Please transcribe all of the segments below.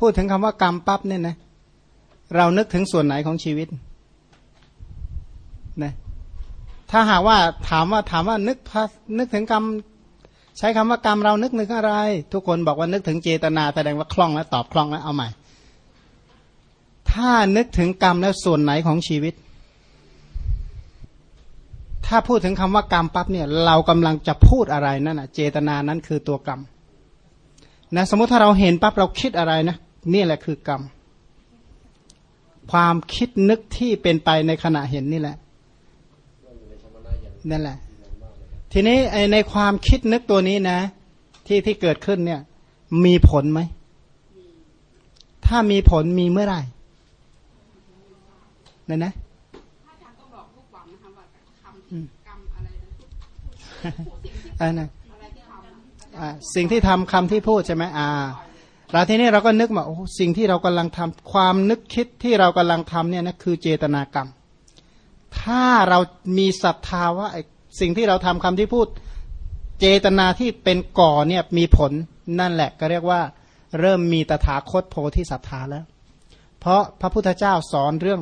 พูดถึงคำว่ากรรมปั๊บเนี่ยนะเรานึกถึงส่วนไหนของชีวิตนะถ้าหากว่าถามว่าถามว่านึกนึกถึงกรรม ใช้คำว่ากรรมเรานึกนึกอะไร ทุกคนบอกว่านึกถึงเจตนาแสดงว่าคล่องแล้วตอบคล่องแล้วเอาใหม่ ถ้านึกถึงกรรมแล้วส่วนไหนของชีวิต ถ้าพูดถึงคำว่ากรรมปั๊บเนี่ย เรากำลังจะพูดอะไรนั่นนะเจตนานั้นคือตัวกรรมนะสมมติถ้าเราเห็นปั๊บเราคิดอะไรนะ นี่แหละคือกรรม ความคิดนึกที่เป็นไปในขณะเห็นนี่แหละนั่นแหละ ทีนี้ในความคิดนึกตัวนี้นะ ที่ที่เกิดขึ้นเนี่ย มีผลไหม ถ้ามีผลมีเมื่อไหร่นั่นนะอะไรนะสิ่งที่ทำคำที่พูดใช่ไหมอ่า เราทีนี้เราก็นึกมาโอ้สิ่งที่เรากำลังทำความนึกคิดที่เรากำลังทำเนี่ยนะคือเจตนากรรม ถ้าเรามีศรัทธาว่าสิ่งที่เราทำคำที่พูดเจตนาที่เป็นก่อเนี่ยมีผลนั่นแหละก็เรียกว่า เริ่มมีตถาคตโพธิศรัทธาแล้ว เพราะพระพุทธเจ้าสอนเรื่อง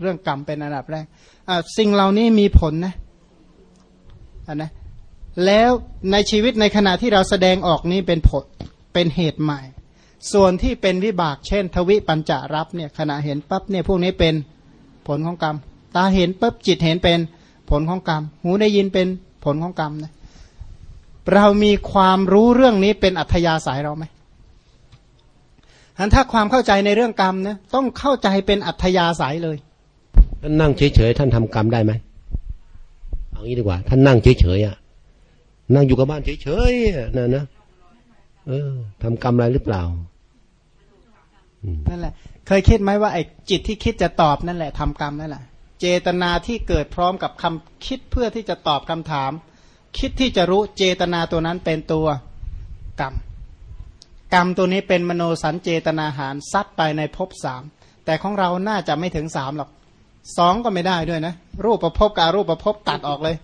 เรื่องกรรมเป็นอันดับแรกสิ่งเหล่านี้มีผลนะนนะแล้วในชีวิตในขณะที่เราแสดงออกนี้เป็นผลเป็นเหตุใหม่ ส่วนที่เป็นวิบากเช่น ทวิปัญจรับเนี่ยขณะเห็นปั๊บเนี่ยพวกนี้เป็นผลของกรรม ตาเห็นปั๊บจิตเห็นเป็นผลของกรรม หูได้ยินเป็นผลของกรรมนะเรามีความรู้เรื่องนี้เป็นอัธยาศัยเราไหมอันถ้าความเข้าใจในเรื่องกรรมนะต้องเข้าใจเป็นอัธยาศัยเลยท่านนั่งเฉยๆท่านทำกรรมได้ไหมเอางี้ดีกว่า ท่านนั่งเฉยๆอะ นั่งอยู่กับบ้านเฉยๆนะนะเออทำกรรมอะไรหรือเปล่า นั่นแหละ เคยคิดไหมว่าไอ้จิตที่คิดจะตอบนั่นแหละทำกรรมนั่นแหละ เจตนาที่เกิดพร้อมกับคำคิดเพื่อที่จะตอบคำถาม คิดที่จะรู้เจตนาตัวนั้นเป็นตัวกรรม กรรมตัวนี้เป็นมโนสันเจตนาหารซัดไปในภพสามแต่ของเราน่าจะไม่ถึงสามหรอกสองก็ไม่ได้ด้วยนะ รูปประพบกับรูปประพบตัดออกเลย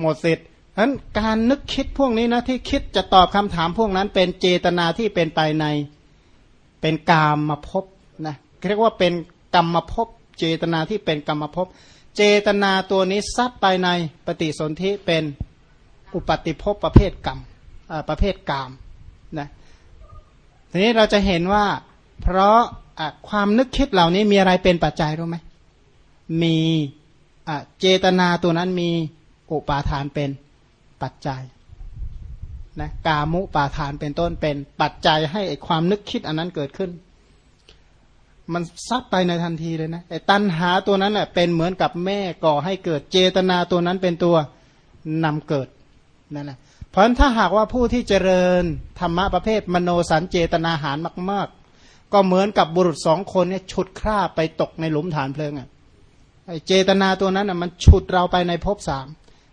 หมดสิทธิ์นั้นการนึกคิดพวกนี้นะที่คิดจะตอบคำถามพวกนั้นเป็นเจตนาที่เป็นไปใน เป็นกามมาพบนะเรียกว่าเป็นกรรมมาพบเจตนาที่เป็นกรรมมาพบเจตนาตัวนี้ซัดไปในปฏิสนธิเป็นอุปติภพประเภทกรรมประเภทกามนะทีนี้เราจะเห็นว่า เพราะความนึกคิดเหล่านี้มีอะไรเป็นปัจจัยรู้ไหมมีเจตนาตัวนั้นมีอุปาทานเป็นปัจจัย นะกามุปาทานเป็นต้นเป็นปัจจัยให้ความนึกคิดอันนั้นเกิดขึ้น มันซับไปในทันทีเลยนะไอ้ตัณหาตัวนั้นแหละเป็นเหมือนกับแม่ก่อให้เกิดเจตนาตัวนั้นเป็นตัวนำเกิดนั่นแหละเพราะฉะนั้นถ้าหากว่าผู้ที่เจริญธรรมะประเภทมโนสันเจตนาหารมาก ๆ ก็เหมือนกับบุรุษสองคนเนี่ยฉุดคร่าไปตกในหลุมฐานเพลิงอะไอ้เจตนาตัวนั้นอะมันฉุดเราไปในภพสาม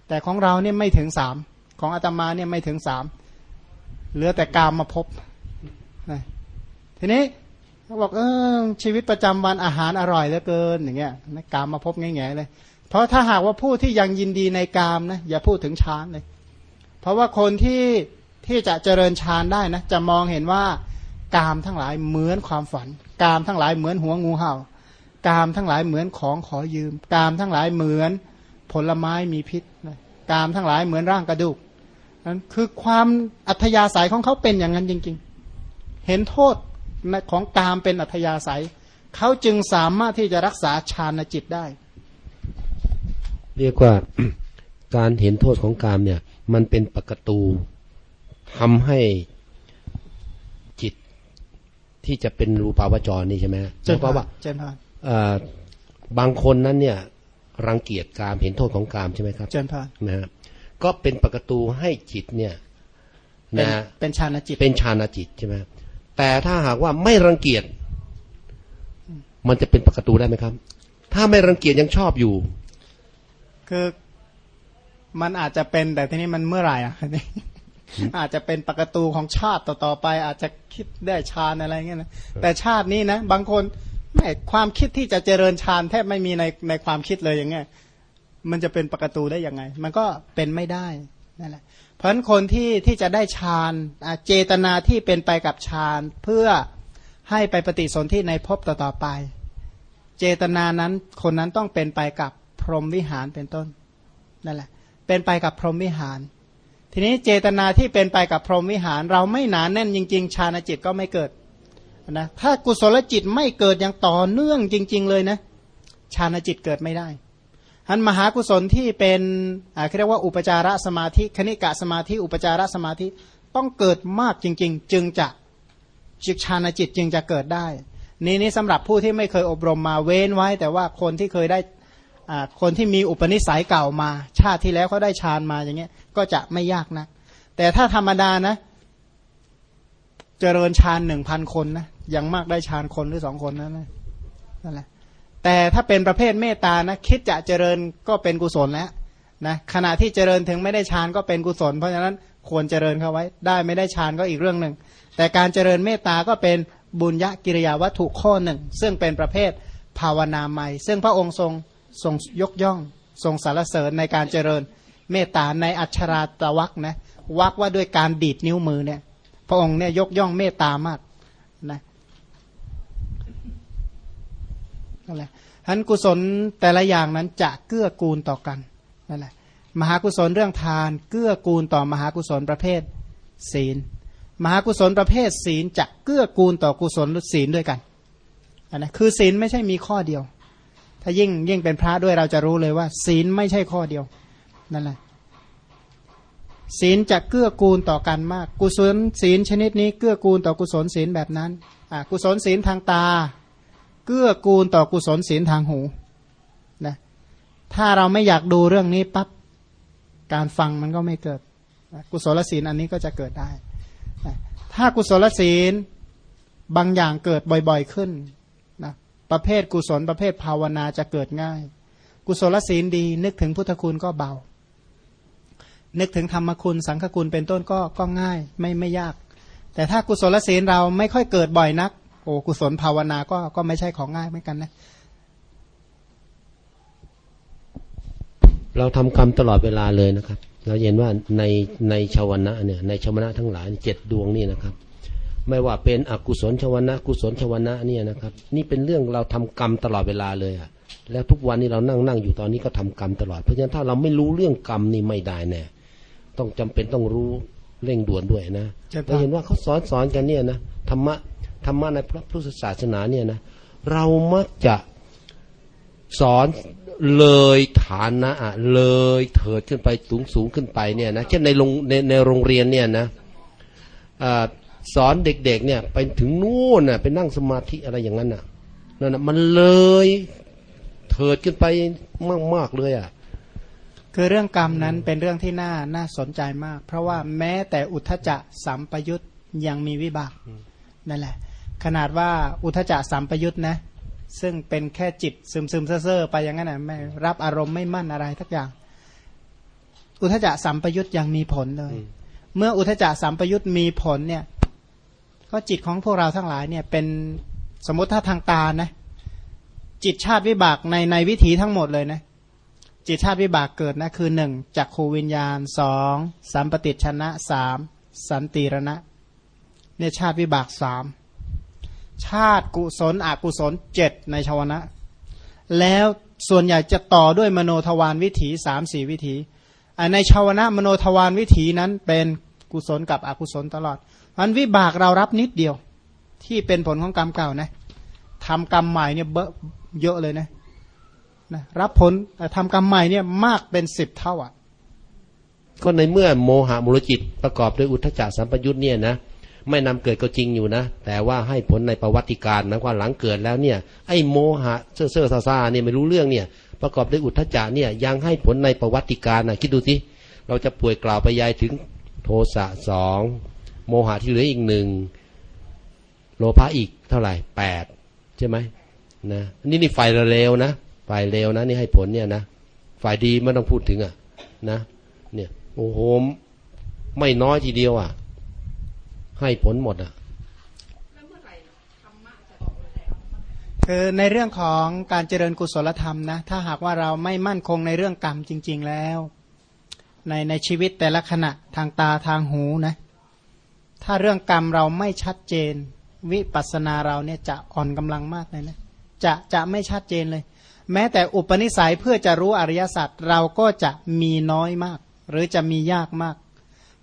แต่ของเราเนี่ยไม่ถึงสาม ของอาตมาเนี่ยไม่ถึงสามเหลือแต่กามมาพบนะทีนี้เขาบอกเออชีวิตประจำวันอาหารอร่อยเหลือเกินอย่างเงี้ยนะกามมาพบง่ายๆเลย เพราะถ้าหากว่าผู้ที่ยังยินดีในกามนะอย่าพูดถึงฌานเลย เพราะว่าคนที่ที่จะเจริญฌานได้นะจะมองเห็นว่ากามทั้งหลายเหมือนความฝัน กามทั้งหลายเหมือนหัวงูเห่ากามทั้งหลายเหมือนของขอยืม กามทั้งหลายเหมือนผลไม้มีพิษกามทั้งหลายเหมือนร่างกระดูก นั้นคือความอัธยาศัยของเขาเป็นอย่างนั้นจริง ๆ เห็นโทษของกามเป็นอัธยาศัย เขาจึงสามารถที่จะรักษาฌานจิตได้ เรียกว่าการเห็นโทษของกามเนี่ย มันเป็นปกตูทำให้จิตที่จะเป็นรูปาวจรนี่ใช่ไหมเพราะว่าบางคนนั้นเนี่ย รังเกียจกามเห็นโทษของกามใช่ไหมครับเจนพานนะฮะ ก็เป็นประตูให้จิตเนี่ยนะเป็นฌานจิตเป็นฌานจิตใช่ไหมแต่ถ้าหากว่าไม่รังเกียจมันจะเป็นประตูได้ไหมครับ ถ้าไม่รังเกียจยังชอบอยู่ คือมันอาจจะเป็นแต่ทีนี้มันเมื่อไหร่อะอาจจะเป็นประตูของชาติต่อๆไป อาจจะคิดได้ฌานอะไรเงี้ยนะแต่ชาตินี้นะ บางคนไม่ความคิดที่จะเจริญฌานแทบไม่มีในในความคิดเลยอย่างเงี้ย มันจะเป็นประตูได้ยังไง มันก็เป็นไม่ได้นั่นแหละเพราะฉะนั้นคนที่ที่จะได้ฌานเจตนาที่เป็นไปกับฌานเพื่อให้ไปปฏิสนธิในภพต่อๆไป เจตนานั้นคนนั้นต้องเป็นไปกับพรหมวิหารเป็นต้นนั่นแหละ เป็นไปกับพรหมวิหาร ทีนี้เจตนาที่เป็นไปกับพรหมวิหาร เราไม่หนานแน่นจริง ๆ ฌานจิตก็ไม่เกิดนะถ้ากุศลจิตไม่เกิดอย่างต่อเนื่องจริง ๆ เลยนะฌานจิตเกิดไม่ได้ อันมหากุศลที่เป็นอ่าเรียกว่าอุปจารสมาธิคณิกะสมาธิ อุปจารสมาธิต้องเกิดมากจริง ๆ จึงจะจิตฌานจิตจึงจะเกิดได้ นี่นี่สำหรับผู้ที่ไม่เคยอบรมมาเว้นไว้ แต่ว่าคนที่เคยได้คนที่มีอุปนิสัยเก่ามา ชาติที่แล้วเขาได้ฌานมาอย่างเงี้ย ก็จะไม่ยากนะ แต่ถ้าธรรมดานะ เจริญฌานหนึ่งพันคนนะยังมากได้ฌานคนหรือสองคนนั่นนั่นแหละ แต่ถ้าเป็นประเภทเมตตานะคิดจะเจริญก็เป็นกุศลแล้วนะขณะที่เจริญถึงไม่ได้ฌานก็เป็นกุศล เพราะฉะนั้นควรเจริญเข้าไว้ ได้ไม่ได้ฌานก็อีกเรื่องหนึ่งแต่การเจริญเมตตาก็เป็นบุญญกิริยาวัตถุข้อหนึ่ง ซึ่งเป็นประเภทภาวนาใหม่ ซึ่งพระองค์ทรงทรงยกย่อง ทรงสรรเสริญในการเจริญเมตตาในอัชราตวักนะวักว่าด้วยการดีดนิ้วมือเนี่ย พระองค์เนี่ยยกย่องเมตตามากนะนั่นแหละ ฉะนั้นกุศลแต่ละอย่างนั้นจะเกื้อกูลต่อกันนั่นแหละมหากุศลเรื่องทานเกื้อกูลต่อมหากุศลประเภทศีล มหากุศลประเภทศีลจะเกื้อกูลต่อกุศลศีลด้วยกันอันนะคือศีลไม่ใช่มีข้อเดียว ถ้ายิ่งยิ่งเป็นพระด้วยเราจะรู้เลยว่า ศีลไม่ใช่ข้อเดียวนั่นแหละศีลจะเกื้อกูลต่อกันมาก กุศลศีลชนิดนี้เกื้อกูลต่อกุศลศีลแบบนั้นอ่ากุศลศีลทางตา เกื้อกูลต่อกุศลศีลทางหูนะถ้าเราไม่อยากดูเรื่องนี้ปั๊บการฟังมันก็ไม่เกิด กุศลศีลอันนี้ก็จะเกิดได้ ถ้ากุศลศีลบางอย่างเกิดบ่อยๆขึ้นนะประเภทกุศลประเภทภาวนาจะเกิดง่าย กุศลศีลดี นึกถึงพุทธคุณก็เบา นึกถึงธรรมคุณสังฆคุณเป็นต้นก็ก็ง่ายไม่ไม่ยาก แต่ถ้ากุศลศีลเราไม่ค่อยเกิดบ่อยนัก โอ้กุศลภาวนาก็ก็ไม่ใช่ของง่ายเหมือนกันนะ เราทำกรรมตลอดเวลาเลยนะครับ เราเห็นว่าในในชาวนะเนี่ย ในชาวนะทั้งหลายเจ็ดดวงนี่นะครับ ไม่ว่าเป็นอกุศลชาวนะ กุศลชาวนะเนี่ยนะครับ นี่เป็นเรื่องเราทำกรรมตลอดเวลาเลยอะแล้วทุกวันนี้เรานั่งนั่งอยู่ตอนนี้ก็ทำกรรมตลอด เพราะฉะนั้นถ้าเราไม่รู้เรื่องกรรมนี่ไม่ได้แน่ต้องจำเป็นต้องรู้เร่งด่วนด้วยนะเราเห็นว่าเขาสอนสอนกันเนี่ยนะธรรมะ ธรรมะในพระพุทธศาสนาเนี่ยนะเรามักจะสอนเลยฐานะเลยเถิดขึ้นไปสูงสูงขึ้นไปเนี่ยนะเช่นในโรงในในโรงเรียนเนี่ยนะสอนเด็กๆเนี่ยไปถึงนู่นน่ะไปนั่งสมาธิอะไรอย่างนั้นน่ะนั่นน่ะมันเลยเถิดขึ้นไปมากๆเลยอะคือเรื่องกรรมนั้นเป็นเรื่องที่น่าน่าสนใจมาก เพราะว่าแม้แต่อุทธจะสัมปยุตยังมีวิบากนั่นแหละ ขนาดว่าอุทจารสัมปยุตนะซึ่งเป็นแค่จิตซึมซึมเซ่อไปอย่างนั้นนะไม่รับอารมณ์ไม่มั่นอะไรทักอย่าง อุทจารสัมปยุตยังมีผลเลย เมื่ออุทจารสัมปยุตมีผลเนี่ย ก็จิตของพวกเราทั้งหลายเนี่ย เป็นสมมติถ้าทางตานะ จิตชาติวิบากในในวิถีทั้งหมดเลยนะจิตชาติวิบากเกิดนะคือหนึ่งจักขูวิญญาณสองสัมปติชนะสามสันติรณะเนี่ยชาติวิบากสาม ชาติกุศลอกุศลเจ็ดในชาวนะ แล้วส่วนใหญ่จะต่อด้วยมโนทวารวิถีสามสี่วิถีในชาวนะมโนทวารวิถีนั้นเป็นกุศลกับอกุศลตลอดมันวิบากเรารับนิดเดียว ที่เป็นผลของกรรมเก่านะทำกรรมใหม่เนี่ยเยอะเลยนะนะรับผลทำกรรมใหม่เนี่ยมากเป็นสิบเท่าอะก็ในเมื่อโมหะมุลจิตประกอบด้วยอุทธจารสัมปยุทธ์เนี่ยนะ ไม่นำเกิดก็จริงอยู่นะ แต่ว่าให้ผลในประวัติการนะว่าหลังเกิดแล้วเนี่ย ไอ้โมหะเซ่อเซ่อซาซาเนี่ยไม่รู้เรื่องเนี่ย ประกอบด้วยอุทธจาเนี่ยยังให้ผลในประวัติการนะคิดดูสิเราจะป่วยกล่าวไปยายถึงโทสะสองโมหะที่เหลืออีกหนึ่งโลภะอีกเท่าไหร่แปดใช่ไหมนะนี่นี่ไฟเร็วนะไฟเร็วนะนี่ให้ผลเนี่ยนะฝ่ายดีไม่ต้องพูดถึงอะนะ เนี่ยโอ้โหไม่น้อยทีเดียวอะ ให้ผลหมดอะคือในเรื่องของการเจริญกุศลธรรมนะถ้าหากว่าเราไม่มั่นคงในเรื่องกรรมจริง ๆแล้ว ในในชีวิตแต่ละขณะทางตาทางหูนะถ้าเรื่องกรรมเราไม่ชัดเจน วิปัสสนาเราเนี่ยจะอ่อนกำลังมากเลยนะจะจะไม่ชัดเจนเลย แม้แต่อุปนิสัยเพื่อจะรู้อริยสัจเราก็จะมีน้อยมาก หรือจะมียากมาก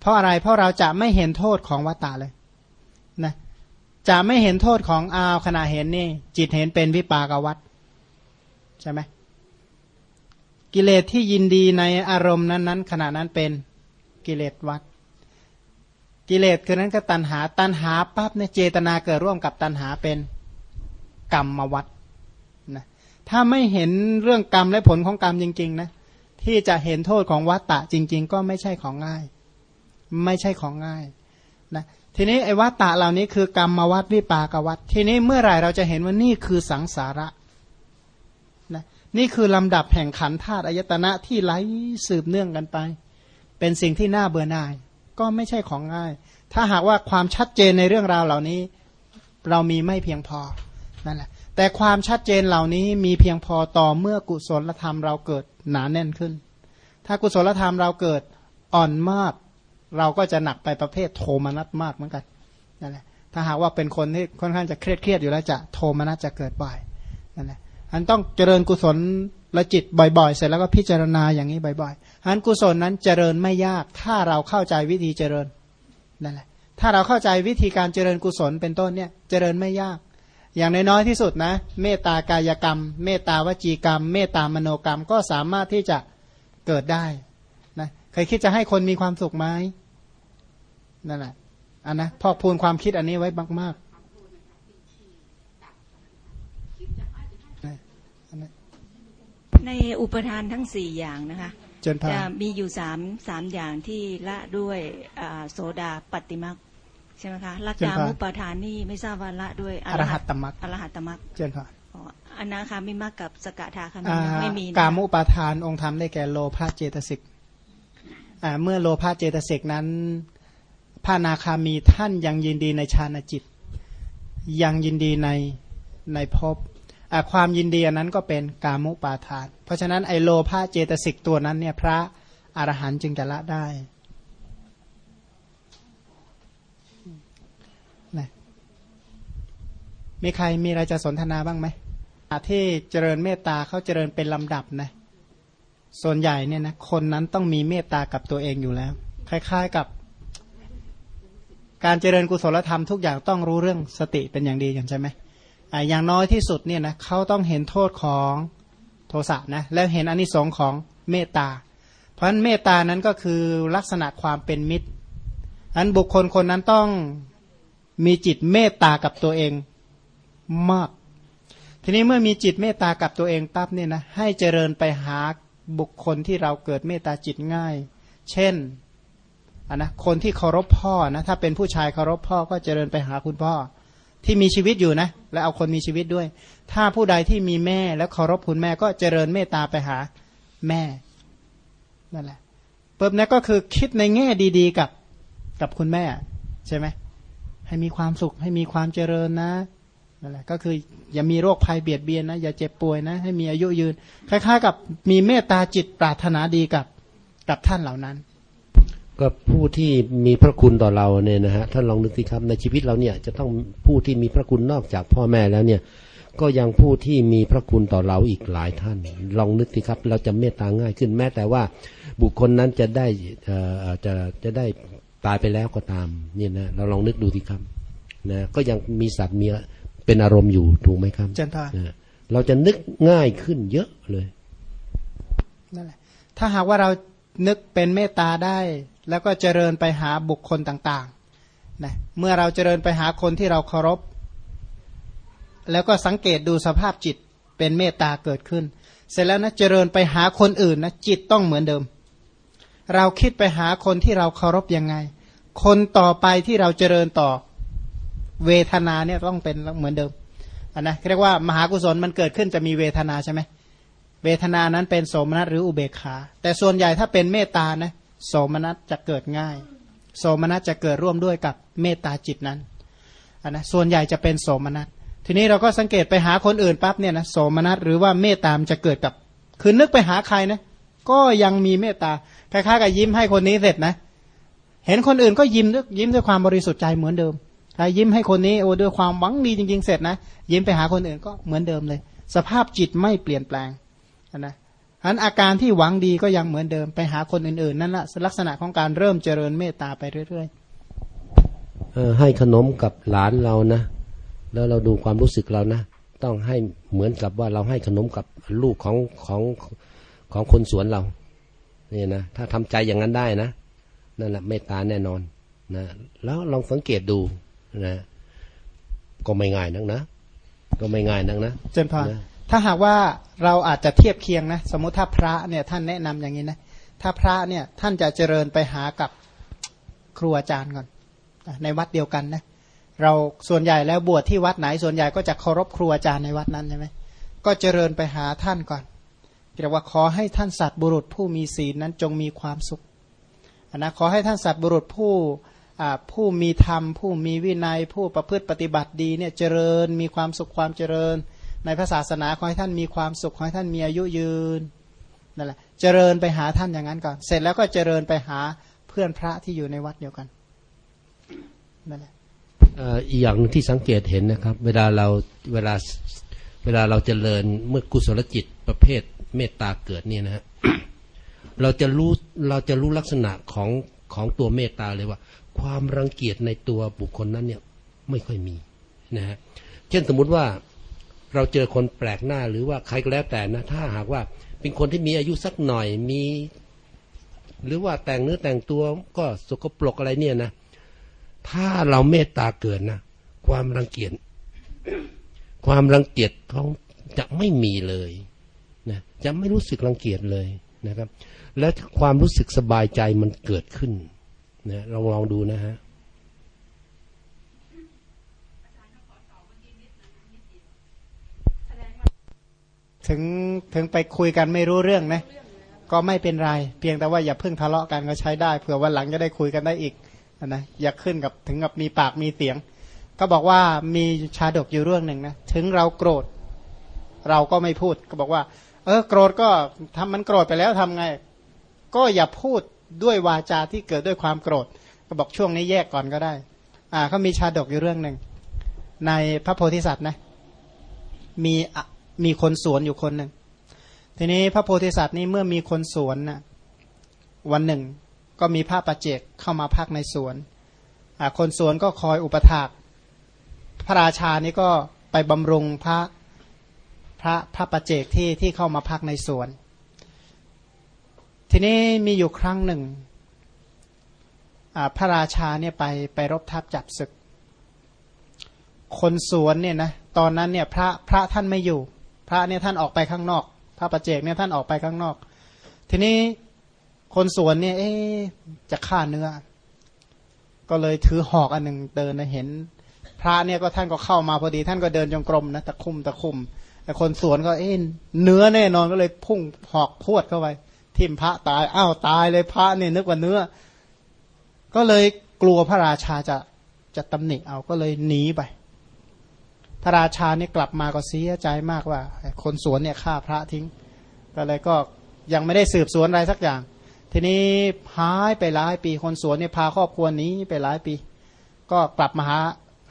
เพราะอะไรเพราะเราจะไม่เห็นโทษของวัตตะเลยนะจะไม่เห็นโทษของอาวขณะเห็นนี่ จิตเห็นเป็นวิปากวัตใช่ไหมกิเลสที่ยินดีในอารมณ์นั้นๆขณะนั้นเป็นกิเลสวัตกิเลสคือนั้นก็ตัณหาตัณหาปั๊บเนี่ยเจตนาเกิดร่วมกับตัณหาเป็นกรรมวัตนะถ้าไม่เห็นเรื่องกรรมและผลของกรรมจริง ๆ นะ ที่จะเห็นโทษของวัตตะจริง ๆ ก็ไม่ใช่ของง่าย ไม่ใช่ของง่ายนะทีนี้ไอ้วัตตะเหล่านี้คือกรรมมาวัดวิปากวัตทีนี้เมื่อไหร่เราจะเห็นว่านี่คือสังสาระนะนี่คือลำดับแห่งขันธาตุอายตนะที่ไหลสืบเนื่องกันไป เป็นสิ่งที่น่าเบื่อหน่าย ก็ไม่ใช่ของง่าย ถ้าหากว่าความชัดเจนในเรื่องราวเหล่านี้ เรามีไม่เพียงพอนั่นแหละแต่ความชัดเจนเหล่านี้มีเพียงพอต่อเมื่อกุศลธรรมเราเกิดหนาแน่นขึ้น ถ้ากุศลธรรมเราเกิดอ่อนมาก เราก็จะหนักไปประเภทโทมนัสมากเหมือนกันนั่นแหละถ้าหากว่าเป็นคนที่ค่อนข้างจะเครียดเครียดอยู่แล้วจะโทมนัสจะเกิดบ่อยนั่นแหละอันต้องเจริญกุศลละจิตบ่อยๆ เสร็จแล้วก็พิจารณาอย่างนี้บ่อยๆอันกุศลนั้นเจริญไม่ยาก ถ้าเราเข้าใจวิธีเจริญนั่นแหละถ้าเราเข้าใจวิธีการเจริญกุศลเป็นต้นเนี่ยเจริญไม่ยาก อย่างน้อยๆที่สุดนะ เมตตากายกรรม เมตตาวจีกรรม เมตตามโนกรรมก็สามารถที่จะเกิดได้นะเคยคิดจะให้คนมีความสุขไหม นั่นแหละอันนะพอกพูนความคิดอันนี้ไว้มากๆในอุปทานทั้งสี่อย่างนะคะจะมีอยู่สามสามอย่างที่ละด้วยโสดาปฏิมักใช่ไหมคะละกามุปทานนี่ไม่ทราบว่าละด้วยอรหัตตมักอรหัตตมักเจนพออันนาคามิมักกับสกทาคามิไม่มีกามุปทานองค์ธรรมได้แก่โลภะเจตสิกเมื่อโลภะเจตสิกนั้น พระนาคามีท่านยังยินดีในฌานจิต ยังยินดีในในภพความยินดีนั้นก็เป็นกามุปาทาน เพราะฉะนั้นไอโลภาเจตสิกตัวนั้นเนี่ยพระอรหันต์จึงจะละได้นะมีใครมีอะไรจะสนทนาบ้างไหมที่เจริญเมตตาเขาเจริญเป็นลำดับนะ ส่วนใหญ่เนี่ยนะคนนั้นต้องมีเมตตากับตัวเองอยู่แล้ว คล้าย ๆ กับ การเจริญกุศลธรรมทุกอย่างต้องรู้เรื่องสติเป็นอย่างดีกันใช่ไหมอย่างน้อยที่สุดเนี่ยนะเขาต้องเห็นโทษของโทสะนะแล้วเห็นอนนิสงค์ของเมตตา เพราะฉะนั้นเมตตานั้นก็คือลักษณะความเป็นมิตรอันบุคคลคนนั้นต้องมีจิตเมตตากับตัวเองมาก ทีนี้เมื่อมีจิตเมตตากับตัวเองปั๊บเนี่ยนะให้เจริญไปหาบุคคลที่เราเกิดเมตตาจิตง่าย เช่น นนะคนที่เคารพพ่อนะถ้าเป็นผู้ชายเคารพพ่อก็เจริญไปหาคุณพ่อ ที่มีชีวิตอยู่นะ แล้วเอาคนมีชีวิตด้วย ถ้าผู้ใดที่มีแม่แล้วเคารพคุณแม่ก็เจริญเมตตาไปหาแม่นั่นแหละเปิบนี้ก็คือคิดในแง่ดีๆกับกับคุณแม่ ใช่ไหมให้มีความสุขให้มีความเจริญนะนั่นแหละก็คืออย่ามีโรคภัยเบียดเบียนนะ อย่าเจ็บป่วยนะ ให้มีอายุยืน คล้าย ๆ กับมีเมตตาจิตปรารถนาดีกับกับท่านเหล่านั้น ก็ผู้ที่มีพระคุณต่อเราเนี่ยนะฮะท่านลองนึกสิครับในชีวิตเราเนี่ยจะต้องผู้ที่มีพระคุณนอกจากพ่อแม่แล้วเนี่ย ก็ยังผู้ที่มีพระคุณต่อเราอีกหลายท่าน ลองนึกสิครับ เราจะเมตตาง่ายขึ้นแม้แต่ว่าบุคคลนั้นจะได้จะจะได้ตายไปแล้วก็ตามเนี่ยนะเราลองนึกดูสิครับนะก็ยังมีสัตว์มีเป็นอารมณ์อยู่ถูกไหมครับจันทาเราจะนึกง่ายขึ้นเยอะเลยนั่นแหละถ้าหากว่าเรา นึกเป็นเมตตาได้ แล้วก็เจริญไปหาบุคคลต่างๆนะเมื่อเราเจริญไปหาคนที่เราเคารพ แล้วก็สังเกตดูสภาพจิตเป็นเมตตาเกิดขึ้น เสร็จแล้วนะเจริญไปหาคนอื่นนะจิตต้องเหมือนเดิม เราคิดไปหาคนที่เราเคารพยังไง คนต่อไปที่เราเจริญต่อเวทนาเนี่ยต้องเป็นเหมือนเดิมอันนะเรียกว่ามหากุศลมันเกิดขึ้นจะมีเวทนาใช่ไหม เวทนานั้นเป็นโสมนัสหรืออุเบกขา แต่ส่วนใหญ่ถ้าเป็นเมตตานะโสมนัสจะเกิดง่าย โสมนัสจะเกิดร่วมด้วยกับเมตตาจิตนั้นนนะส่วนใหญ่จะเป็นโสมนัสทีนี้เราก็สังเกตไปหาคนอื่นปั๊บเนี่ยนะโสมนัสหรือว่าเมตตามจะเกิดกับคือนึกไปหาใครนะก็ยังมีเมตตาคล้ายๆกับยิ้มให้คนนี้เสร็จนะ เห็นคนอื่นก็ยิ้มด้วยยิ้มด้วยความบริสุทธิ์ใจเหมือนเดิมถ้ายิ้มให้คนนี้โอ้ด้วยความหวังดีจริง ๆ เสร็จนะ ยิ้มไปหาคนอื่นก็เหมือนเดิมเลย สภาพจิตไม่เปลี่ยนแปลง นะอันอาการที่หวังดีก็ยังเหมือนเดิมไปหาคนอื่นๆ นั่นแหละลักษณะของการเริ่มเจริญเมตตาไปเรื่อยๆให้ขนมกับหลานเรานะ แล้วเราดูความรู้สึกเรานะ ต้องให้เหมือนกับว่าเราให้ขนมกับลูกของของของคนสวนเราเนี่ยนะถ้าทำใจอย่างนั้นได้นะนั่นแหละเมตตาแน่นอนนะแล้วลองสังเกตดูนะก็ไม่ง่ายนักนะ ก็ไม่ง่ายนักนะเจนพาน ถ้าหากว่าเราอาจจะเทียบเคียงนะ สมมุติถ้าพระเนี่ยท่านแนะนำอย่างนี้นะ ถ้าพระเนี่ยท่านจะเจริญไปหากับครูอาจารย์ก่อน ในวัดเดียวกันนะ เราส่วนใหญ่แล้วบวชที่วัดไหนส่วนใหญ่ก็จะเคารพครูอาจารย์ในวัดนั้นใช่ไหมก็เจริญไปหาท่านก่อนเรียกว่าขอให้ท่านสัตว์บุรุษผู้มีศีลนั้นจงมีความสุขนะขอให้ท่านสัตว์บุรุษผู้ผู้มีธรรม ผู้มีวินัย ผู้ประพฤติปฏิบัติดีเนี่ยเจริญมีความสุขความเจริญ ในพระศาสนาขอให้ท่านมีความสุขขอให้ท่านมีอายุยืนนั่นแหละเจริญไปหาท่านอย่างนั้นก่อน เสร็จแล้วก็เจริญไปหาเพื่อนพระที่อยู่ในวัดเดียวกันนั่นแหละอีกอย่างที่สังเกตเห็นนะครับ เวลาเราเวลาเวลาเราเจริญเมื่อกุศลจิตประเภทเมตตาเกิดเนี่ยนะฮะเราจะรู้เราจะรู้ลักษณะของของตัวเมตตาเลยว่า ความรังเกียจในตัวบุคคลนั้นเนี่ยไม่ค่อยมีนะฮะเช่นสมมุติว่า เราเจอคนแปลกหน้าหรือว่าใครก็แล้วแต่นะ ถ้าหากว่าเป็นคนที่มีอายุสักหน่อยมี หรือว่าแต่งเนื้อแต่งตัวก็สกปรกอะไรเนี่ยนะ ถ้าเราเมตตาเกินนะความรังเกียจความรังเกียจเขาจะไม่มีเลยนะจะไม่รู้สึกรังเกียจเลยนะครับ และความรู้สึกสบายใจมันเกิดขึ้นนะลองลองดูนะฮะ ถึงถึงไปคุยกันไม่รู้เรื่องนะก็ไม่เป็นไร เพียงแต่ว่าอย่าเพิ่งทะเลาะกันก็ใช้ได้เผื่อวันหลังจะได้คุยกันได้อีกนะอย่าขึ้นกับถึงกับมีปากมีเสียง ก็บอกว่ามีชาดกอยู่เรื่องหนึ่งนะถึงเราโกรธ เราก็ไม่พูดก็บอกว่า เออโกรธก็ทำมันโกรธไปแล้วทำไง ก็อย่าพูดด้วยวาจาที่เกิดด้วยความโกรธ ก็บอกช่วงนี้แยกก่อนก็ได้ อ่าเขามีชาดกอยู่เรื่องหนึ่งในพระโพธิสัตว์นะมี มีคนสวนอยู่คนหนึ่งทีนี้พระโพธิสัตว์นี้เมื่อมีคนสวนนะ่ะวันหนึ่ง ก็มีพระประเจกเข้ามาพักในสวนคนสวนก็คอยอุปถาก พระราชานี่ก็ไปบำรุงพระพระพระประเจกที่ที่เข้ามาพักในสวน ทีนี้มีอยู่ครั้งหนึ่งพระราชาเนี่ยไปไปรบทัพจับศึก คนสวนเนี่ยนะตอนนั้นเนี่ยพระพระท่านไม่อยู่ ระเนี่ยท่านออกไปข้างนอก พระประเจกเนี่ยท่านออกไปข้างนอก ทีนี้คนสวนเนี่ยเอ๊จะฆ่าเนื้อ ก็เลยถือหอกอันหนึ่งเดินนะเห็น พระเนี่ยก็ท่านก็เข้ามาพอดี ท่านก็เดินจงกรมนะตะคุ่มตะคุ่มแต่คนสวนก็เอ้เนื้อแน่นอนก็เลยพุ่งหอกพวดเข้าไปทิ่มพระตายอ้าวตายเลยพระเนี่ยนึกว่าเนื้อ ก็เลยกลัวพระราชาจะจะตำหนิเอาก็เลยหนีไป พระราชาเนี่ยกลับมาก็เสียใจมากว่า คนสวนเนี่ยฆ่าพระทิ้ง ก็เลยก็ยังไม่ได้สืบสวนอะไรสักอย่าง ทีนี้หายไปหลายปีคนสวนเนี่ยพาครอบครัวนี้ไปหลายปี ก็กลับมาหา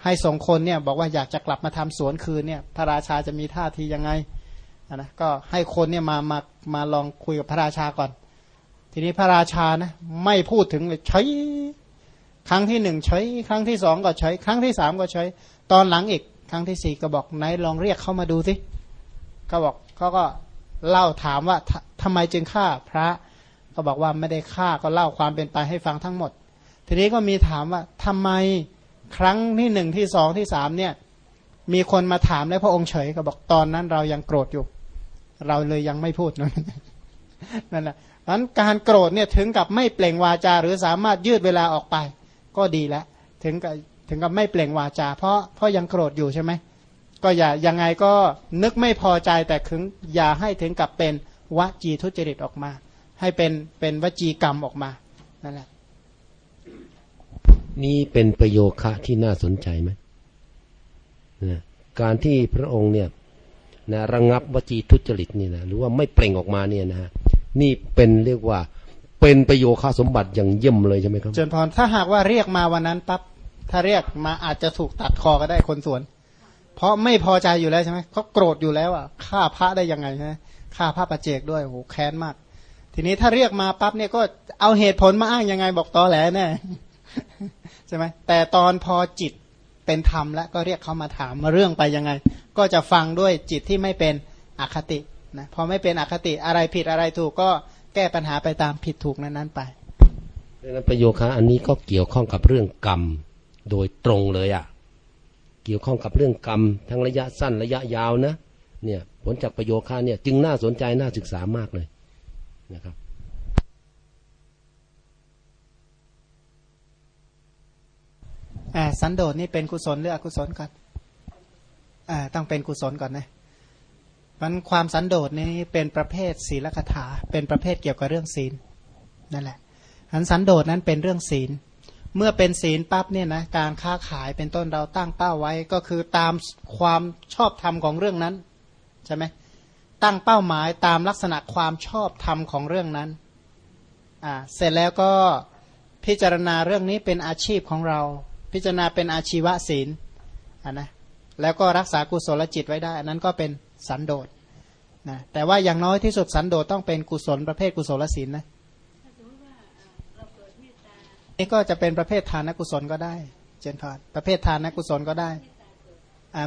ให้สองคนเนี่ยบอกว่าอยากจะกลับมาทำสวนคืนเนี่ยพระราชาจะมีท่าทียังไงนะก็ให้คนเนี่ยมามามาลองคุยกับพระราชาก่อน ทีนี้พระราชานะไม่พูดถึงเลยใช้ครั้งที่หนึ่งใช้ครั้งที่สองก็ใช้ ครั้งที่สามก็ใช้ ตอนหลังอีก ครั้งที่สี่ก็บอกไหนลองเรียกเขามาดูสิเขาบอกเขาก็เล่าถามว่าทำไมจึงฆ่าพระ ก็บอกว่าไม่ได้ฆ่าก็เล่าความเป็นไปให้ฟังทั้งหมด ทีนี้ก็มีถามว่าทำไมครั้งที่หนึ่งที่สองที่สามเนี่ยมีคนมาถามแล้วพระองค์เฉยก็บอกตอนนั้นเรายังโกรธอยู่ เราเลยยังไม่พูดนั่นแหละนั้นการโกรธเนี่ยถึงกับไม่เปล่งวาจาหรือสามารถยืดเวลาออกไป ก็ดีแล้วถึงกับ ถึงกับไม่เปล่งวาจา เพราะเพราะยังโกรธอยู่ใช่ไหมก็อย่ายังไงก็นึกไม่พอใจแต่ถึงอย่าให้ถึงกับเป็นวจีทุจริตออกมา ให้เป็นเป็นวจีกรรมออกมานั่นแหละนี่เป็นประโยคะที่น่าสนใจไหมนะการที่พระองค์เนี่ยนะระงับวจีทุจริตนี่นะหรือว่าไม่เปล่งออกมาเนี่ยนะฮะนี่เป็นเรียกว่าเป็นประโยคาสมบัติอย่างเยี่ยมเลยใช่ไหมครับเจนพรถ้าหากว่าเรียกมาวันนั้นปั๊บ ถ้าเรียกมาอาจจะถูกตัดคอก็ได้คนสวน เพราะไม่พอใจอยู่แล้วใช่ไหมเขาโกรธอยู่แล้วอะฆ่าพระได้ยังไงใช่ไหมฆ่าพระประเจกด้วยโหแค้นมาก ทีนี้ถ้าเรียกมาปั๊บเนี่ยก็เอาเหตุผลมาอ้างยังไงบอกตอแหลแน่ใช่ไหมแต่ตอนพอจิตเป็นธรรมแล้วก็เรียกเขามาถามมาเรื่องไปยังไง ก็จะฟังด้วยจิตที่ไม่เป็นอคตินะพอไม่เป็นอคติอะไรผิดอะไรถูกก็แก้ปัญหาไปตามผิดถูกนั้นๆไปดังนั้นประโยคะอันนี้ก็เกี่ยวข้องกับเรื่องกรรม โดยตรงเลยอะ่ะ เกี่ยวข้องกับเรื่องกรรม ทั้งระยะสั้นระยะยาวนะ เนี่ย ผลจากประโยคะเนี่ย จึงน่าสนใจน่าศึกษามากเลยนะครับสันโดษนี่เป็นกุศลหรืออกุศลก่อนอต้องเป็นกุศลก่อนนะมันความสันโดษนี่เป็นประเภทศีลคถา เป็นประเภทเกี่ยวกับเรื่องศีลนั่นแหละอันสันโดษนั้นเป็นเรื่องศีล เมื่อเป็นศีลปั๊บเนี่ยนะการค้าขายเป็นต้นเราตั้งเป้าไว้ก็คือตามความชอบธรรมของเรื่องนั้นใช่ไหมตั้งเป้าหมายตามลักษณะความชอบธรรมของเรื่องนั้นอ่าเสร็จแล้วก็พิจารณาเรื่องนี้เป็นอาชีพของเรา พิจารณาเป็นอาชีวศีลอ่านะแล้วก็รักษากุศลจิตไว้ได้อันนั้นก็เป็นสันโดษนะแต่ว่าอย่างน้อยที่สุดสันโดษต้องเป็นกุศลประเภทกุศลศีลนะ นี่ก็จะเป็นประเภททานกุศลก็ได้ เจนพานประเภททานกุศลก็ได้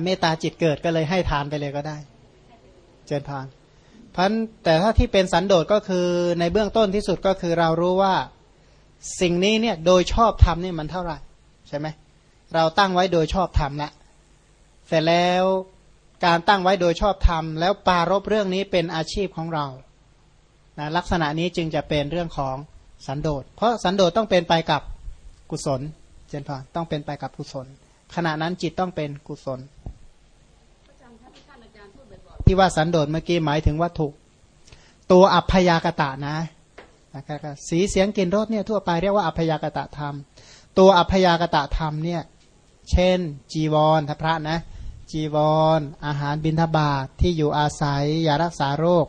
เมตตาจิตเกิดก็เลยให้ทานไปเลยก็ได้ เจนพานพันแต่ถ้าที่เป็นสันโดษก็คือในเบื้องต้นที่สุดก็คือเรารู้ว่าสิ่งนี้เนี่ยโดยชอบทำนี่มันเท่าไหร่ใช่ไหมเราตั้งไว้โดยชอบทำละเสร็จแล้วการตั้งไว้โดยชอบธรรมแล้วปารบเรื่องนี้เป็นอาชีพของเรานะลักษณะนี้จึงจะเป็นเรื่องของ สันโดษ เพราะสันโดษต้องเป็นไปกับกุศล เจนพอต้องเป็นไปกับกุศล ขณะนั้นจิตต้องเป็นกุศลที่ว่าสันโดษเมื่อกี้หมายถึงวัตถุตัวอัพยากตะนะสีเสียงกลิ่นรสเนี่ยทั่วไปเรียกว่าอัพยากตะธรรม ตัวอัพยากตะธรรมเนี่ยเช่น จีวรถ้าพระนะจีวรออาหารบิณฑบาตทที่อยู่อาศัยยารักษาโรค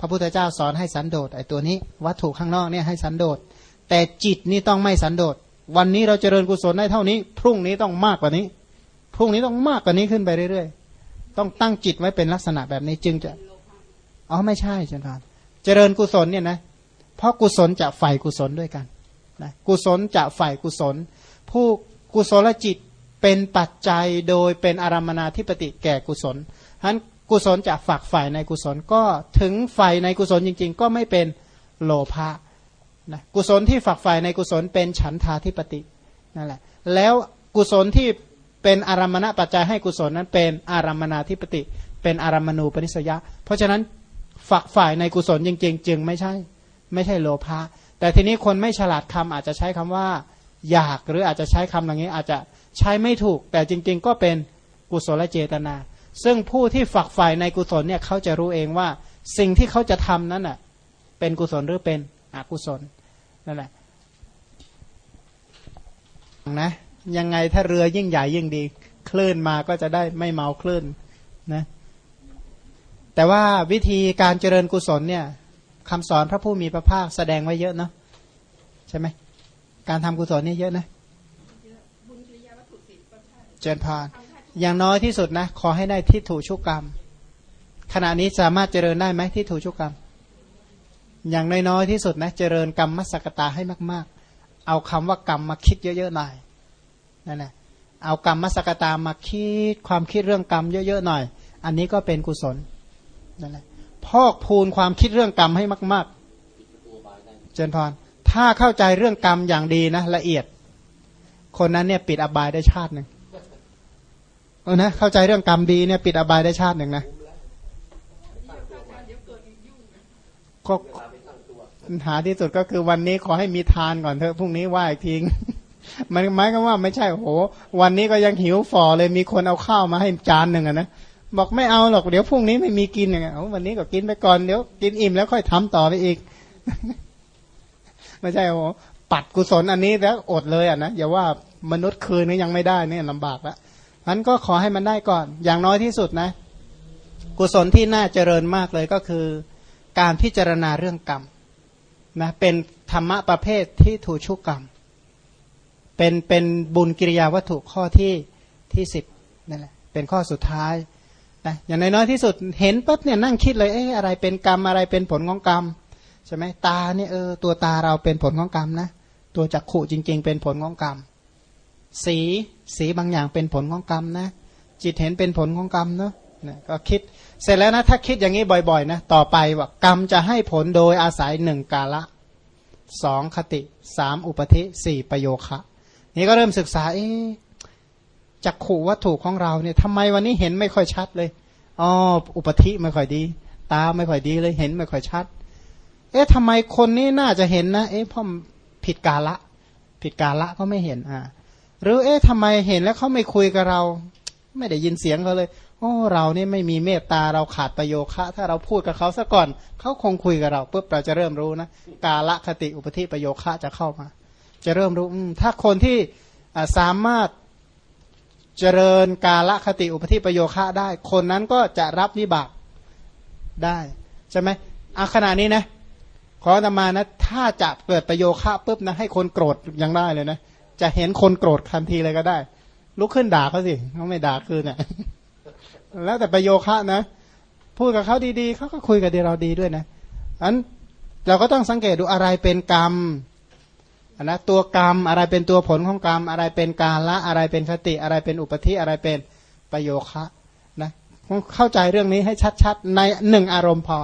พระพุทธเจ้าสอนให้สันโดษไอ้ตัวนี้ วัตถุข้างนอกเนี่ยให้สันโดษแต่จิตนี่ต้องไม่สันโดษวันนี้เราเจริญกุศลได้เท่านี้ พรุ่งนี้ต้องมากกว่านี้ พรุ่งนี้ต้องมากกว่านี้ขึ้นไปเรื่อยๆ ต้องตั้งจิตไว้เป็นลักษณะแบบนี้จึงจะอ๋อไม่ใช่จันทานเจริญกุศลเนี่ยนะเพราะกุศลจะฝ่ายกุศลด้วยกันนะกุศลจะฝ่ายกุศล ผู้กุศลจิตเป็นปัจจัยโดยเป็นอารมนาธิปติแก่กุศลฉะนั้น กุศลจะฝักฝ่ายในกุศลก็ถึงฝ่ายในกุศลจริง ๆ ก็ไม่เป็นโลภะนะกุศลที่ฝักฝ่ายในกุศลเป็นฉันทาธิปตินั่นแหละแล้วกุศลที่เป็นอารมณปัจจัยให้กุศลนั้นเป็นอารมนาธิปติ เป็นอารมณูปนิสยะ เพราะฉะนั้นฝักฝ่ายในกุศลจริง ๆ จึงไม่ใช่ ไม่ใช่โลภะแต่ทีนี้คนไม่ฉลาดคำอาจจะใช้คำว่า อยากหรืออาจจะใช้คำอย่างนี้อาจจะใช้ไม่ถูก แต่จริง ๆ ก็เป็นกุศลเจตนา ซึ่งผู้ที่ฝักใฝ่ในกุศลเนี่ยเขาจะรู้เองว่า สิ่งที่เขาจะทำนั้นอะเป็นกุศลหรือเป็นอกุศลนั่นแหละนะยังไงถ้าเรือยิ่งใหญ่ยิ่งดี คลื่นมาก็จะได้ไม่เมาคลื่นนะแต่ว่าวิธีการเจริญกุศลเนี่ยคำสอนพระผู้มีพระภาคแสดงไว้เยอะเนาะใช่ไหมการทำกุศลนี่เยอะนะเจนพาน อย่างน้อยที่สุดนะ ขอให้ได้ทิฏฐุชุกกรรม ขณะนี้สามารถเจริญได้ไหมทิฏฐุชุกกรรม อย่างน้อยๆที่สุดนะ เจริญกรรมมัสกตาให้มาก ๆ เอาคำว่ากรรมมาคิดเยอะๆหน่อยนั่นแหละเอากรรมมัสกตามาคิดความคิดเรื่องกรรมเยอะๆหน่อย อันนี้ก็เป็นกุศลนั่นแหละพอกพูนความคิดเรื่องกรรมให้มาก ๆ เจนพรถ้าเข้าใจเรื่องกรรมอย่างดีนะละเอียด คนนั้นเนี่ยปิดอบายได้ชาติหนึ่ง เออนะเข้าใจเรื่องกรรมดีเนี่ยปิดอบายได้ชาติหนึ่งนะก็หาที่สุดก็คือวันนี้ขอให้มีทานก่อนเถอะพรุ่งนี้ว่าอีกทีมันหมายก็ว่าไม่ใช่โหวันนี้ก็ยังหิวฝ่อเลยมีคนเอาข้าวมาให้จานหนึ่งอะนะบอกไม่เอาหรอกเดี๋ยวพรุ่งนี้ไม่มีกินอย่างเงี้ยวันนี้ก็กินไปก่อนเดี๋ยวกินอิ่มแล้วค่อยทำต่อไปอีก ไม่ใช่โหปัดกุศลอันนี้แล้วอดเลยอะนะอย่าว่ามนุษย์คืนนี้ยังไม่ได้เนี่ยลำบากแล้ว มันก็ขอให้มันได้ก่อน อย่างน้อยที่สุดนะ กุศลที่น่าเจริญมากเลยก็คือ การพิจารณาเรื่องกรรมนะเป็นธรรมะประเภทที่ถูชุกกรรม เป็นเป็นบุญกิริยาวัตถุข้อที่ที่สิบนั่นแหละเป็นข้อสุดท้ายนะอย่างน้อยที่สุดเห็นปั๊บเนี่ยนั่งคิดเลยเอ๊ะอะไรเป็นกรรมอะไรเป็นผลของกรรมใช่ไหมตาเนี่ยเออตัวตาเราเป็นผลของกรรมนะตัวจักขู่จริง ๆ เป็นผลของกรรม สีสีบางอย่างเป็นผลของกรรมนะ จิตเห็นเป็นผลของกรรมเนาะนะก็คิด เสร็จแล้วนะถ้าคิดอย่างนี้บ่อยๆนะต่อไปว่ากรรมจะให้ผลโดยอาศัยหนึ่งกาละสองคติสามอุปธิสี่ประโยคะนี่ก็เริ่มศึกษาเอ๊จักขู่วัตถุของเราเนี่ยทำไมวันนี้เห็นไม่ค่อยชัดเลยอ๋ออุปธิไม่ค่อยดี ตาไม่ค่อยดีเลยเห็นไม่ค่อยชัด เอ๊ะทำไมคนนี้น่าจะเห็นนะ เอ๊ะพราะผิดกาละ ผิดกาละก็ไม่เห็นอ่า หรือเอ๊ะทำไมเห็นแล้วเขาไม่คุยกับเรา ไม่ได้ยินเสียงเขาเลยโอ้เรานี่ไม่มีเมตตาเราขาดประโยคะ ถ้าเราพูดกับเขาซะก่อน เขาคงคุยกับเราปุ๊บเราจะเริ่มรู้นะกาละคติอุปธิประโยคะจะเข้ามา จะเริ่มรู้ถ้าคนที่สามารถเจริญกาละคติอุปธิประโยคะได้ คนนั้นก็จะรับวิบากได้ใช่ไหมอาขณะนี้นะขอธรรมานะถ้าจะเกิดประโยคะปุ๊บนะให้คนโกรธยังได้เลยนะ จะเห็นคนโกรธทันทีเลยก็ได้ ลุกขึ้นด่าเขาสิเขาไม่ด่าคืนเนะ่ยแล้วแต่ประโยคะนะ พูดกับเขาดีๆเขาก็คุยกับเราดีด้วยนะอันเราก็ต้องสังเกตดูอะไรเป็นกรรมนะตัวกรรมอะไรเป็นตัวผลของกรรม อะไรเป็นกาละอะไรเป็นคติอะไรเป็นอุปธิอะไรเป็นประโยคะนะเข้าใจเรื่องนี้ให้ชัดๆ ในหนึ่งอารมณ์พอ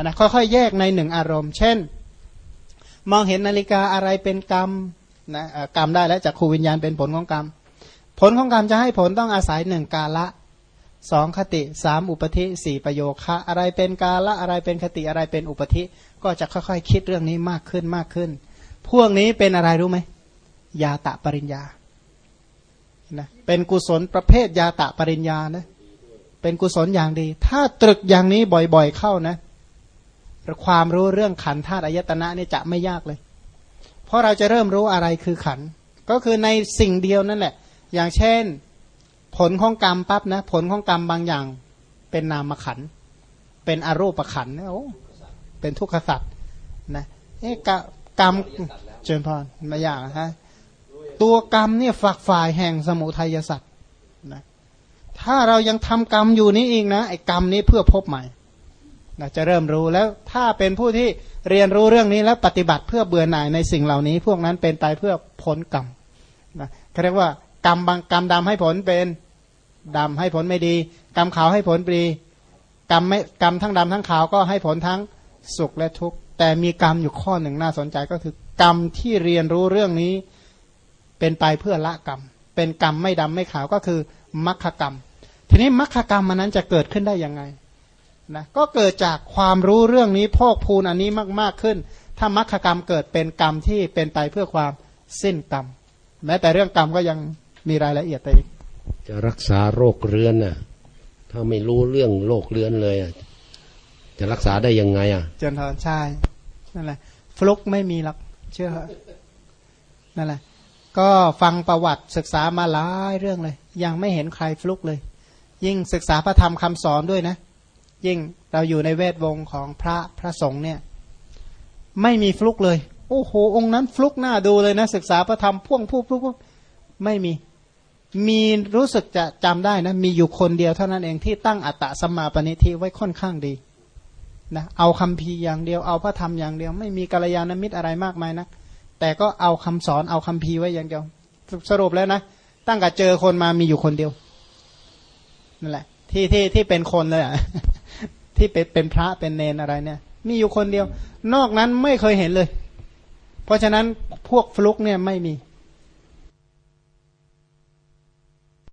นะค่อยๆ แยกในหนึ่งอารมณ์ เช่น มองเห็นนาฬิกาอะไรเป็นกรรม นะกรรมได้แล้วจากครูวิญญาณเป็นผลของกรรม ผลของกรรมจะให้ผลต้องอาศัยหนึ่งกาละสองคติสามอุปธิสี่ประโยคะ อะไรเป็นกาละอะไรเป็นคติอะไรเป็นอุปธิก็จะค่อยๆ คิดเรื่องนี้มากขึ้นมากขึ้น พวกนี้เป็นอะไรรู้ไหมยาตะปริญญานะเป็นกุศลประเภทยาตะปริญญานะเป็นกุศลอย่างดี ถ้าตรึกอย่างนี้บ่อยๆเข้านะ ความรู้เรื่องขันธาตุอายตนะนี่จะไม่ยากเลย ราะเราจะเริ่มรู้อะไรคือขัน ก็คือในสิ่งเดียวนั่นแหละ อย่างเช่น ผลของกรรมปั๊บนะ ผลของกรรมบางอย่าง เป็นนามขัน เป็นอรูปขันโอ้เป็นทุกขสัตว์นะเอ๊ะกรรมเจริญพรมาอย่างฮะตัวกรรมเนี่ยฝักฝ่ายแห่งสมุทัยสัตว์นะถ้าเรายังทำกรรมอยู่นี้อีกนะไอ้กรรมนี้เพื่อพบใหม่ นะจะเริ่มรู้แล้วถ้าเป็นผู้ที่เรียนรู้เรื่องนี้แล้วปฏิบัติเพื่อเบื่อหน่ายในสิ่งเหล่านี้ พวกนั้นเป็นไปเพื่อพ้นกรรมนะเขาเรียกว่ากรรมบางกรรมดำให้ผลเป็นดำให้ผลไม่ดี กรรมขาวให้ผลดีกรรมไม่กรรมทั้งดำทั้งขาวก็ให้ผลทั้งสุขและทุกข์แต่มีกรรมอยู่ข้อหนึ่งน่าสนใจก็คือกรรมที่เรียนรู้เรื่องนี้เป็นไปเพื่อละกรรม เป็นกรรมไม่ดำไม่ขาวก็คือมัคคกรรม ทีนี้มัคคกรรมมันนั้นจะเกิดขึ้นได้ยังไง นะก็เกิดจากความรู้เรื่องนี้พอกพูนอันนี้มาก ๆขึ้น ถ้ามัคคกรรมเกิดเป็นกรรมที่เป็นไปเพื่อความสิ้นกรรม แม้แต่เรื่องกรรมก็ยังมีรายละเอียดไปอีกจะรักษาโรคเรื้อนน่ะ ถ้าไม่รู้เรื่องโรคเรื้อนเลยจะรักษาได้ยังไงอะ เจนทอนใช่นั่นแหละ ฟลุกไม่มีหรอกเชื่อนั่นแหละ ก็ฟังประวัติศึกษามาหลายเรื่องเลย ยังไม่เห็นใครฟลุกเลย ยิ่งศึกษาพระธรรมคำสอนด้วยนะ ยิ่งเราอยู่ในเวทวงของพระพระสงฆ์เนี่ย ไม่มีฟลุกเลย โอ้โห องค์นั้นฟลุกหน้าดูเลยนะ ศึกษาพระธรรมพ่วงพูดพูดไม่มี มีรู้สึกจะจำได้นะ มีอยู่คนเดียวเท่านั้นเองที่ตั้งอัตตะสมาปณิทิไว้ค่อนข้างดีนะเอาคำพีอย่างเดียวเอาพระธรรมอย่างเดียว ไม่มีกัลยาณมิตรอะไรมากมายนะแต่ก็เอาคำสอนเอาคำพีไว้อย่างเดียวสรุปแล้วนะตั้งแต่เจอคนมามีอยู่คนเดียวนั่นแหละ ที่ที่ที่เป็นคนเลยอะ ที่เป็นเป็นพระเป็นเนนอะไรเนี่ย มีอยู่คนเดียว นอกนั้นไม่เคยเห็นเลย เพราะฉะนั้นพวกฟลุกเนี่ยไม่มี